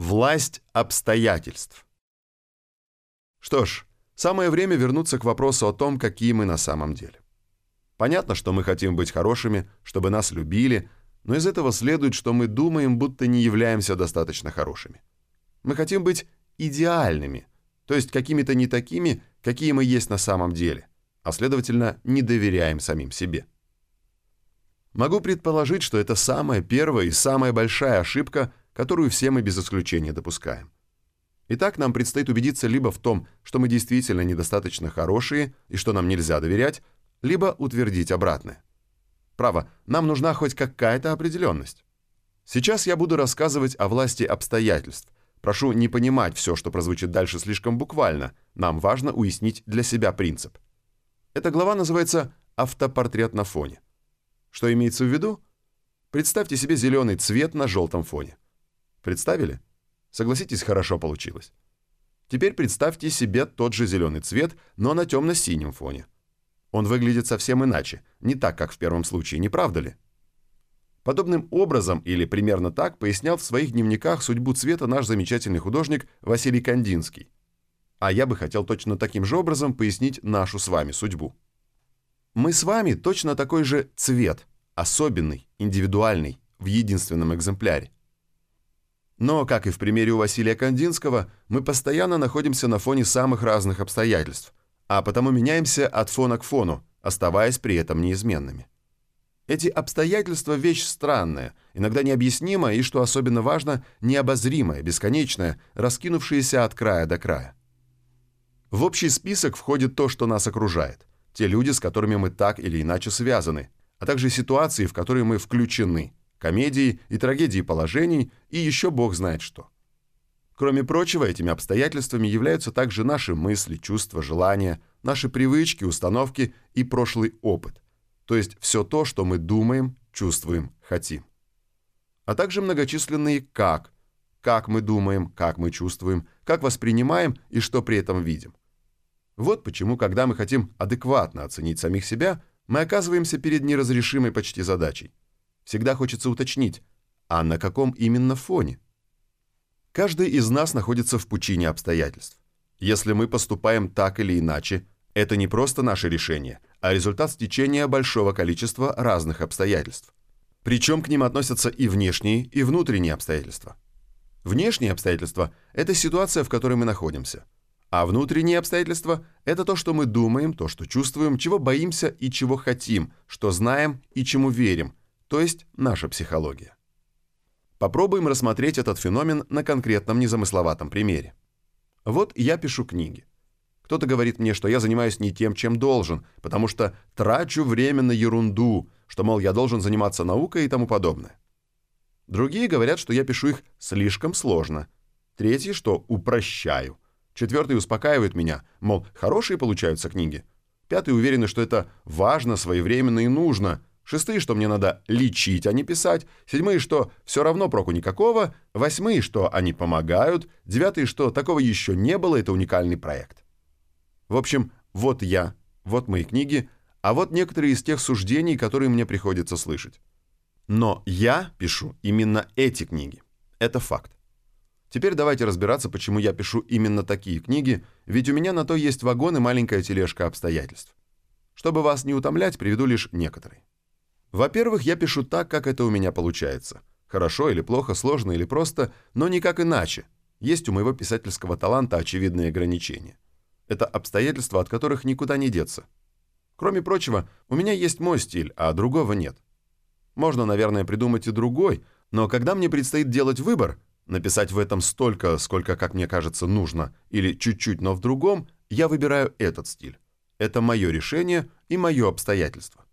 Власть обстоятельств. Что ж, самое время вернуться к вопросу о том, какие мы на самом деле. Понятно, что мы хотим быть хорошими, чтобы нас любили, но из этого следует, что мы думаем, будто не являемся достаточно хорошими. Мы хотим быть идеальными, то есть какими-то не такими, какие мы есть на самом деле, а следовательно, не доверяем самим себе. Могу предположить, что это самая первая и самая большая ошибка, которую все мы без исключения допускаем. Итак, нам предстоит убедиться либо в том, что мы действительно недостаточно хорошие и что нам нельзя доверять, либо утвердить обратное. Право, нам нужна хоть какая-то определенность. Сейчас я буду рассказывать о власти обстоятельств. Прошу не понимать все, что прозвучит дальше слишком буквально. Нам важно уяснить для себя принцип. Эта глава называется «Автопортрет на фоне». Что имеется в виду? Представьте себе зеленый цвет на желтом фоне. Представили? Согласитесь, хорошо получилось. Теперь представьте себе тот же зеленый цвет, но на темно-синем фоне. Он выглядит совсем иначе, не так, как в первом случае, не правда ли? Подобным образом, или примерно так, пояснял в своих дневниках судьбу цвета наш замечательный художник Василий Кандинский. А я бы хотел точно таким же образом пояснить нашу с вами судьбу. Мы с вами точно такой же цвет, особенный, индивидуальный, в единственном экземпляре. Но, как и в примере у Василия Кандинского, мы постоянно находимся на фоне самых разных обстоятельств, а потому меняемся от фона к фону, оставаясь при этом неизменными. Эти обстоятельства – вещь странная, иногда необъяснимая и, что особенно важно, необозримая, бесконечная, раскинувшаяся от края до края. В общий список входит то, что нас окружает, те люди, с которыми мы так или иначе связаны, а также ситуации, в которые мы включены – комедии и трагедии положений и еще бог знает что. Кроме прочего, этими обстоятельствами являются также наши мысли, чувства, желания, наши привычки, установки и прошлый опыт, то есть все то, что мы думаем, чувствуем, хотим. А также многочисленные «как», как мы думаем, как мы чувствуем, как воспринимаем и что при этом видим. Вот почему, когда мы хотим адекватно оценить самих себя, мы оказываемся перед неразрешимой почти задачей. Всегда хочется уточнить, а на каком именно фоне? Каждый из нас находится в пучине обстоятельств. Если мы поступаем так или иначе, это не просто наше решение, а результат стечения большого количества разных обстоятельств. Причем к ним относятся и внешние, и внутренние обстоятельства. Внешние обстоятельства – это ситуация, в которой мы находимся. А внутренние обстоятельства – это то, что мы думаем, то, что чувствуем, чего боимся и чего хотим, что знаем и чему верим, то есть наша психология. Попробуем рассмотреть этот феномен на конкретном незамысловатом примере. Вот я пишу книги. Кто-то говорит мне, что я занимаюсь не тем, чем должен, потому что трачу время на ерунду, что, мол, я должен заниматься наукой и тому подобное. Другие говорят, что я пишу их слишком сложно. Третьи, что упрощаю. Четвертый успокаивает меня, мол, хорошие получаются книги. Пятый уверены, что это важно, своевременно и нужно – Шестые, что мне надо лечить, а не писать. Седьмые, что все равно проку никакого. Восьмые, что они помогают. Девятые, что такого еще не было, это уникальный проект. В общем, вот я, вот мои книги, а вот некоторые из тех суждений, которые мне приходится слышать. Но я пишу именно эти книги. Это факт. Теперь давайте разбираться, почему я пишу именно такие книги, ведь у меня на то есть вагон и маленькая тележка обстоятельств. Чтобы вас не утомлять, приведу лишь некоторые. Во-первых, я пишу так, как это у меня получается. Хорошо или плохо, сложно или просто, но никак иначе. Есть у моего писательского таланта очевидные ограничения. Это обстоятельства, от которых никуда не деться. Кроме прочего, у меня есть мой стиль, а другого нет. Можно, наверное, придумать и другой, но когда мне предстоит делать выбор, написать в этом столько, сколько, как мне кажется, нужно, или чуть-чуть, но в другом, я выбираю этот стиль. Это мое решение и мое обстоятельство.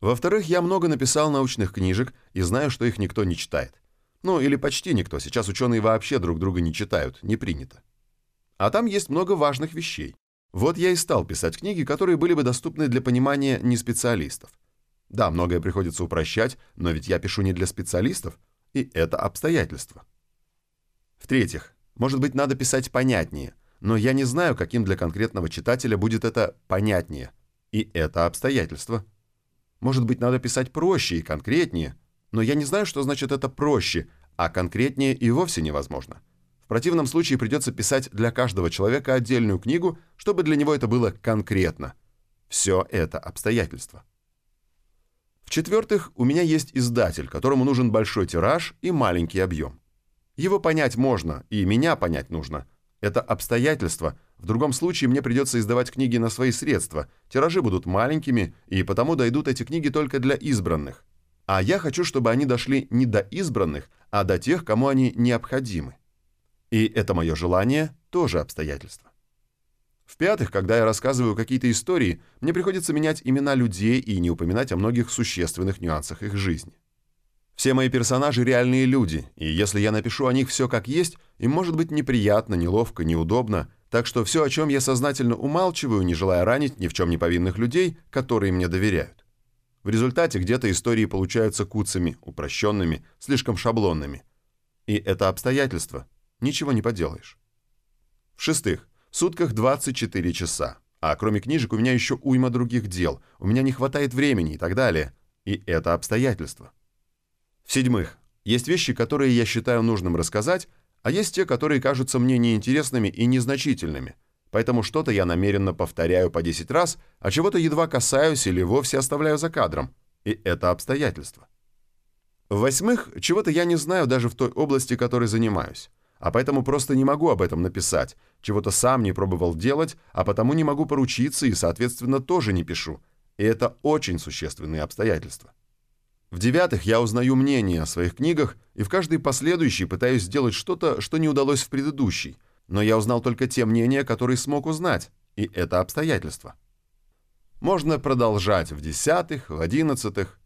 Во-вторых, я много написал научных книжек и знаю, что их никто не читает. Ну, или почти никто. Сейчас ученые вообще друг друга не читают, не принято. А там есть много важных вещей. Вот я и стал писать книги, которые были бы доступны для понимания не специалистов. Да, многое приходится упрощать, но ведь я пишу не для специалистов, и это обстоятельство. В-третьих, может быть, надо писать понятнее, но я не знаю, каким для конкретного читателя будет это понятнее, и это обстоятельство. Может быть, надо писать проще и конкретнее, но я не знаю, что значит это проще, а конкретнее и вовсе невозможно. В противном случае придется писать для каждого человека отдельную книгу, чтобы для него это было конкретно. Все это обстоятельства. В-четвертых, у меня есть издатель, которому нужен большой тираж и маленький объем. Его понять можно, и меня понять нужно. Это обстоятельства. В другом случае мне придется издавать книги на свои средства. Тиражи будут маленькими, и потому дойдут эти книги только для избранных. А я хочу, чтобы они дошли не до избранных, а до тех, кому они необходимы. И это мое желание тоже обстоятельство. В-пятых, когда я рассказываю какие-то истории, мне приходится менять имена людей и не упоминать о многих существенных нюансах их жизни. Все мои персонажи реальные люди, и если я напишу о них все как есть, им может быть неприятно, неловко, неудобно, так что все, о чем я сознательно умалчиваю, не желая ранить ни в чем не повинных людей, которые мне доверяют. В результате где-то истории получаются куцами, упрощенными, слишком шаблонными. И это обстоятельство. Ничего не поделаешь. В-шестых, в сутках 24 часа. А кроме книжек у меня еще уйма других дел. У меня не хватает времени и так далее. И это обстоятельство. В-седьмых, есть вещи, которые я считаю нужным рассказать, а есть те, которые кажутся мне неинтересными и незначительными. Поэтому что-то я намеренно повторяю по 10 раз, а чего-то едва касаюсь или вовсе оставляю за кадром. И это обстоятельство. В-восьмых, чего-то я не знаю даже в той области, которой занимаюсь а поэтому просто не могу об этом написать, чего-то сам не пробовал делать, а потому не могу поручиться и, соответственно, тоже не пишу. И это очень существенные обстоятельства. В-девятых, я узнаю мнение о своих книгах, и в каждой последующей пытаюсь сделать что-то, что не удалось в предыдущей, но я узнал только те мнения, которые смог узнать, и это обстоятельства. Можно продолжать в десятых, в одиннадцатых.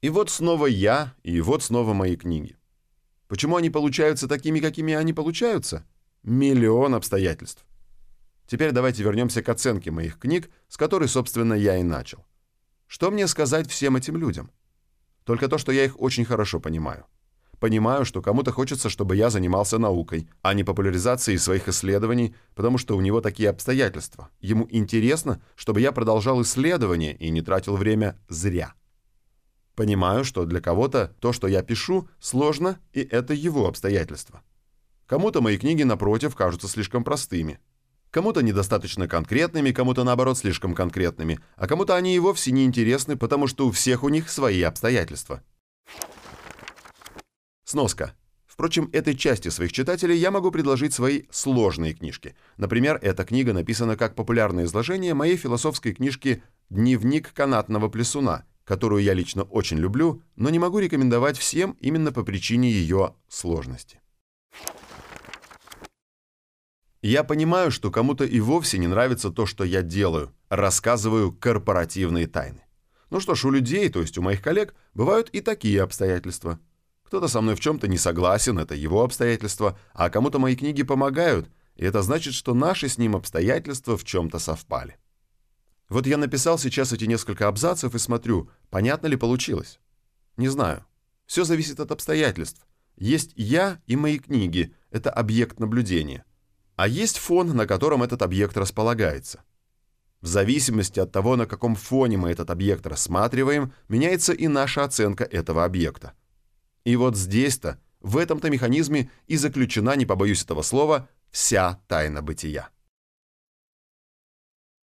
И вот снова я, и вот снова мои книги. Почему они получаются такими, какими они получаются? Миллион обстоятельств. Теперь давайте вернемся к оценке моих книг, с которой, собственно, я и начал. Что мне сказать всем этим людям? Только то, что я их очень хорошо понимаю. Понимаю, что кому-то хочется, чтобы я занимался наукой, а не популяризацией своих исследований, потому что у него такие обстоятельства. Ему интересно, чтобы я продолжал исследования и не тратил время зря. Понимаю, что для кого-то то, что я пишу, сложно, и это его обстоятельства. Кому-то мои книги, напротив, кажутся слишком простыми. Кому-то недостаточно конкретными, кому-то, наоборот, слишком конкретными, а кому-то они и вовсе не интересны, потому что у всех у них свои обстоятельства. Сноска. Впрочем, этой части своих читателей я могу предложить свои сложные книжки. Например, эта книга написана как популярное изложение моей философской книжки «Дневник канатного плесуна», которую я лично очень люблю, но не могу рекомендовать всем именно по причине ее сложности. Я понимаю, что кому-то и вовсе не нравится то, что я делаю, рассказываю корпоративные тайны. Ну что ж, у людей, то есть у моих коллег, бывают и такие обстоятельства. Кто-то со мной в чем-то не согласен, это его обстоятельства, а кому-то мои книги помогают, и это значит, что наши с ним обстоятельства в чем-то совпали. Вот я написал сейчас эти несколько абзацев и смотрю, понятно ли получилось. Не знаю. Все зависит от обстоятельств. Есть я и мои книги, это объект наблюдения. А есть фон, на котором этот объект располагается. В зависимости от того, на каком фоне мы этот объект рассматриваем, меняется и наша оценка этого объекта. И вот здесь-то, в этом-то механизме и заключена, не побоюсь этого слова, вся тайна бытия.